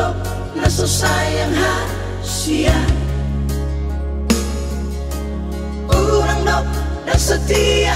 Urang dok nasa sayang hasia Urang dok nasa setia